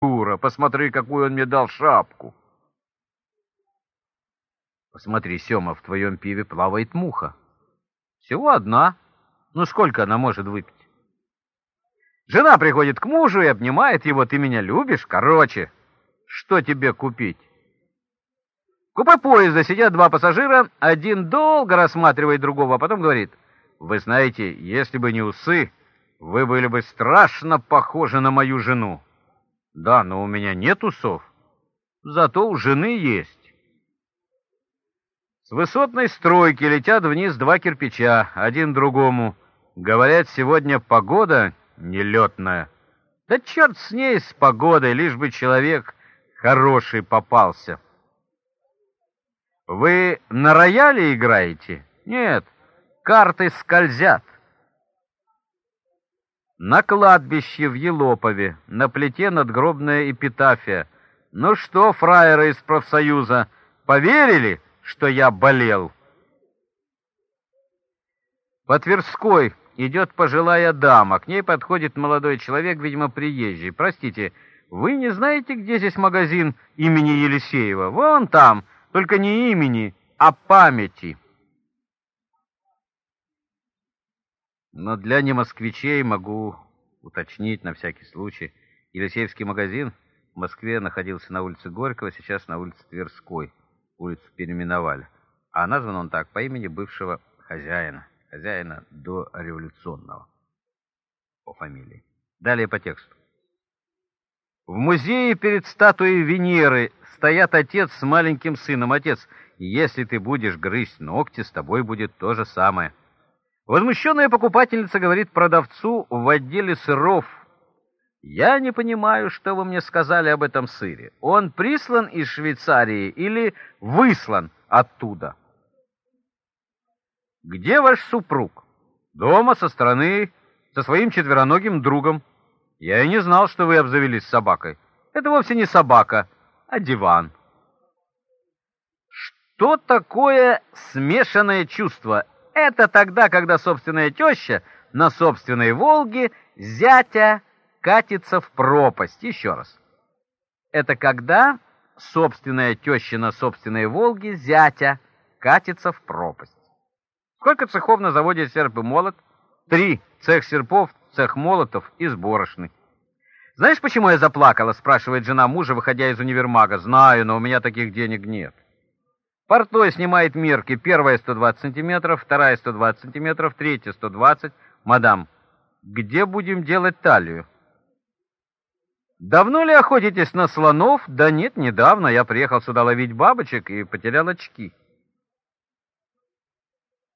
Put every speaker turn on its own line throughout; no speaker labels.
дура, посмотри, какую он мне дал шапку. Посмотри, Сема, в твоем пиве плавает муха. Всего одна. Ну, сколько она может выпить? Жена приходит к мужу и обнимает его. Ты меня любишь? Короче, что тебе купить? В купе поезда сидят два пассажира. Один долго рассматривает другого, а потом говорит, «Вы знаете, если бы не усы, вы были бы страшно похожи на мою жену». «Да, но у меня нет усов. Зато у жены есть». С высотной стройки летят вниз два кирпича, один другому. Говорят, сегодня погода нелетная. Да черт с ней, с погодой, лишь бы человек хороший попался. Вы на рояле играете? Нет, карты скользят. На кладбище в Елопове, на плите надгробная эпитафия. Ну что, фраеры из профсоюза, поверили, что я болел? По Тверской идет пожилая дама. К ней подходит молодой человек, видимо, приезжий. Простите, вы не знаете, где здесь магазин имени Елисеева? Вон там, только не имени, а памяти. Но для немосквичей могу уточнить на всякий случай. Елисеевский магазин в Москве находился на улице Горького, сейчас на улице Тверской. Улицу переименовали. А назван он так по имени бывшего хозяина хозяина до революционного по фамилии. Далее по тексту. В музее перед статуей Венеры стоят отец с маленьким сыном. Отец, если ты будешь грызть ногти, с тобой будет то же самое. Возмущенная покупательница говорит продавцу в отделе сыров. «Я не понимаю, что вы мне сказали об этом сыре. Он прислан из Швейцарии или выслан оттуда?» «Где ваш супруг?» «Дома, со стороны, со своим четвероногим другом. Я и не знал, что вы обзавелись собакой. Это вовсе не собака, а диван». Что такое смешанное чувство? Это тогда, когда собственная теща на собственной «Волге» зятя катится в пропасть. Еще раз. Это когда собственная теща на собственной «Волге» зятя катится в пропасть. Сколько цехов на заводе «Серп и молот»? Три. Цех серпов, цех молотов и сборошный. «Знаешь, почему я заплакала?» — спрашивает жена мужа, выходя из универмага. «Знаю, но у меня таких денег нет». Портной снимает мерки. Первая 120 сантиметров, вторая 120 сантиметров, третья 120. «Мадам, где будем делать талию?» «Давно ли охотитесь на слонов?» «Да нет, недавно. Я приехал сюда ловить бабочек и потерял очки».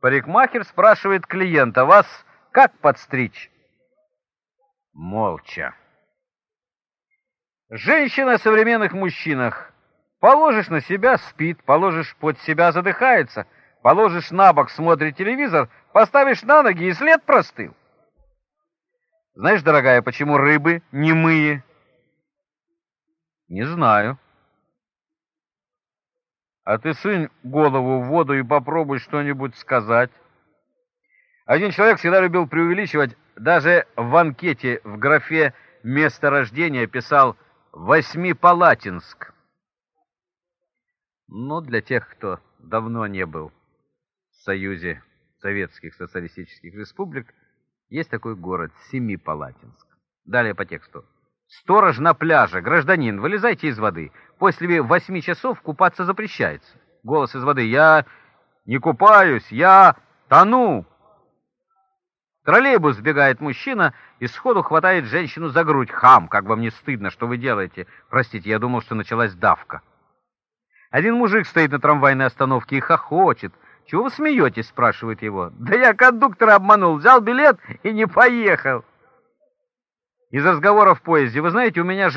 Парикмахер спрашивает клиента, вас как подстричь? Молча. Женщина в современных мужчинах. Положишь на себя, спит, положишь под себя, задыхается, положишь на бок, смотрит телевизор, поставишь на ноги, и след простыл. Знаешь, дорогая, почему рыбы немые? Не знаю. А ты сунь голову в воду и попробуй что-нибудь сказать. Один человек всегда любил преувеличивать, даже в анкете в графе «Место рождения» писал «Восьмипалатинск». Но для тех, кто давно не был в Союзе Советских Социалистических Республик, есть такой город Семипалатинск. Далее по тексту. Сторож на пляже, гражданин, вылезайте из воды. После восьми часов купаться запрещается. Голос из воды. Я не купаюсь, я тону. Троллейбус сбегает мужчина и сходу хватает женщину за грудь. Хам, как вам не стыдно, что вы делаете? Простите, я думал, что началась давка. Один мужик стоит на трамвайной остановке и хохочет. «Чего вы смеетесь?» — спрашивает его. «Да я кондуктора обманул, взял билет и не поехал». Из разговора в поезде. Вы знаете, у меня же